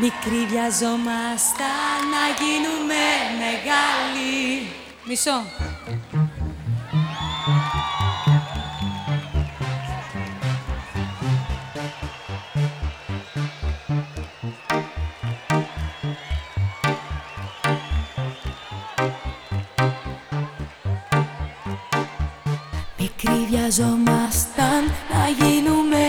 Μικροί βιαζόμασταν να γίνουμε μεγάλοι. Μισό. Μικροί βιαζόμασταν να γίνουμε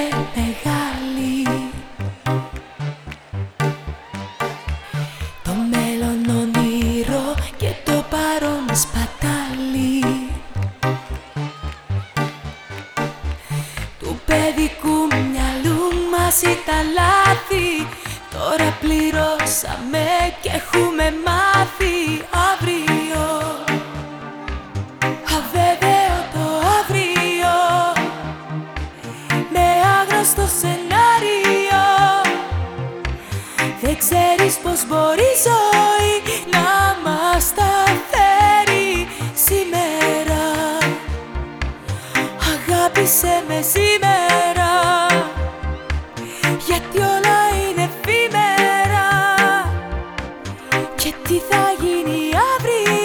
παιδικού μυαλού μας ήταν λάθη. Τώρα πληρώσαμε και έχουμε μάθει. Αύριο Αβέβαιο το αύριο. Με άγνωστο σενάριο. Δεν ξέρεις πως μπορεί Και τι θα γίνει αύριο;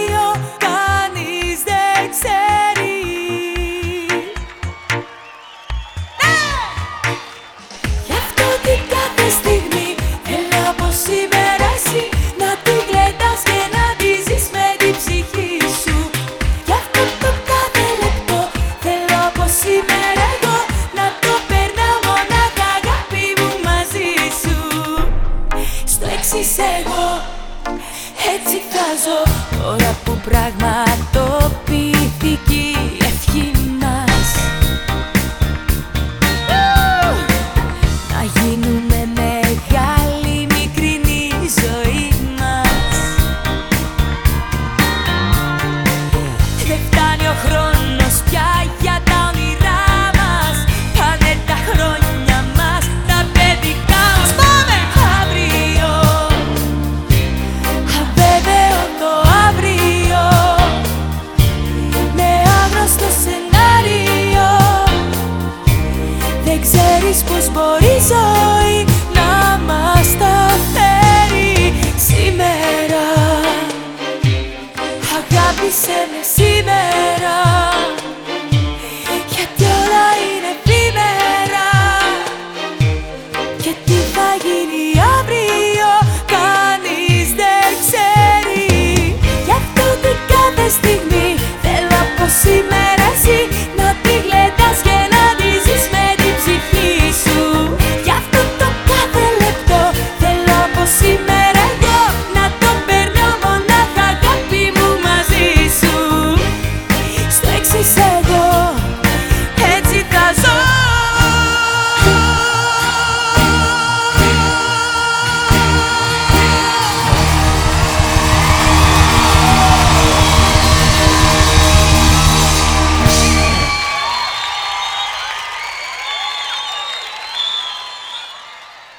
Όλα που πράγμα ξέρεις πως μπορεί η ζωή να μας τα φέρει σήμερα. Αγάπησέ με σήμερα.